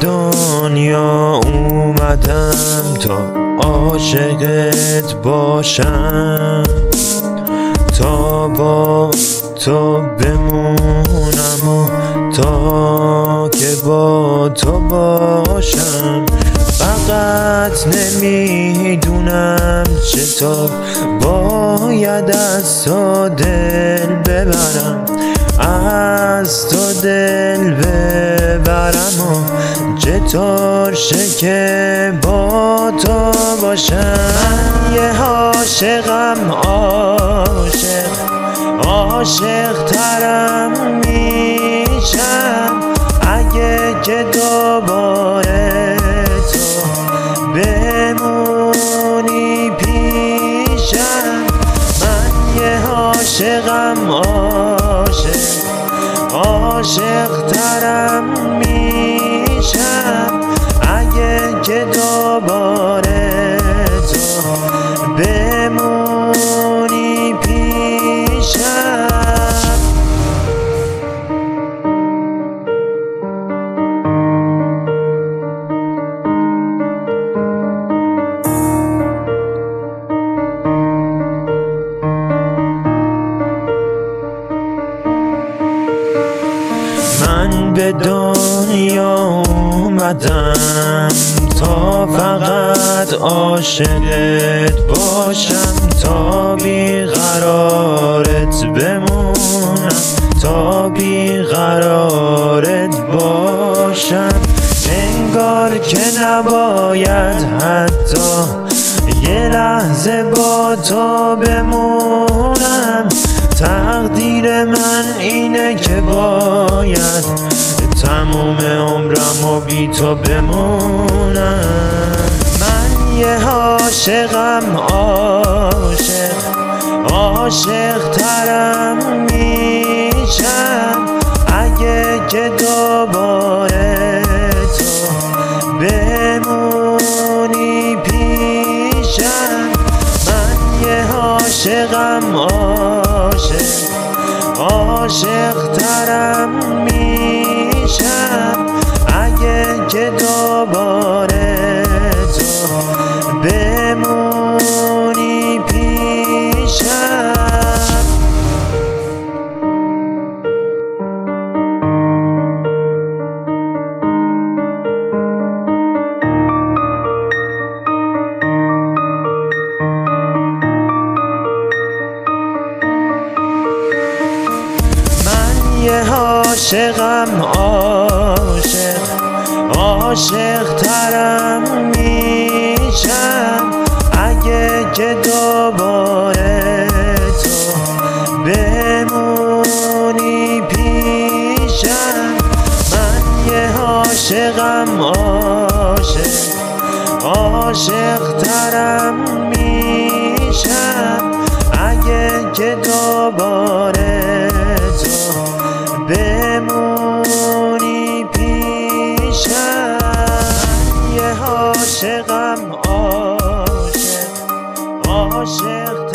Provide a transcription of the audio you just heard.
دنیا اومدم تا عاشقت باشم. تا با تو بمونم و تا که با تو باشم. فقط نمی‌دونم چطور باید از تو دل ببرم. از تو دل چطور که با تو باشم. یه عاشقم عاشق عاشق ترم میشم. اگه که دوباره تو بمونی پیشم. من یه عاشقم عاشق عاشق ترم که دوباره تو بمونی پیشم. من به دنیا اومدم. تا فقط عاشقت باشم تا بیقرارت بمونم تا بیقرارت باشم. انگار که نباید حتی یه لحظه با تو بمونم. تقدیر من اینه که باید تموم عمرم و بی تو بمونم. من یه عاشقم عاشق عاشق ترم میشم. اگه که دوباره تو بمونی پیشم. من یه عاشقم عاشق عاشق ترم میشم. که دوباره تو بمونی پیشم. من یه عاشقم عاشق عاشق ترم میشم. اگه که دوباره تو بمونی پیشم. من یه عاشقم عاشق عاشق ترم عاشق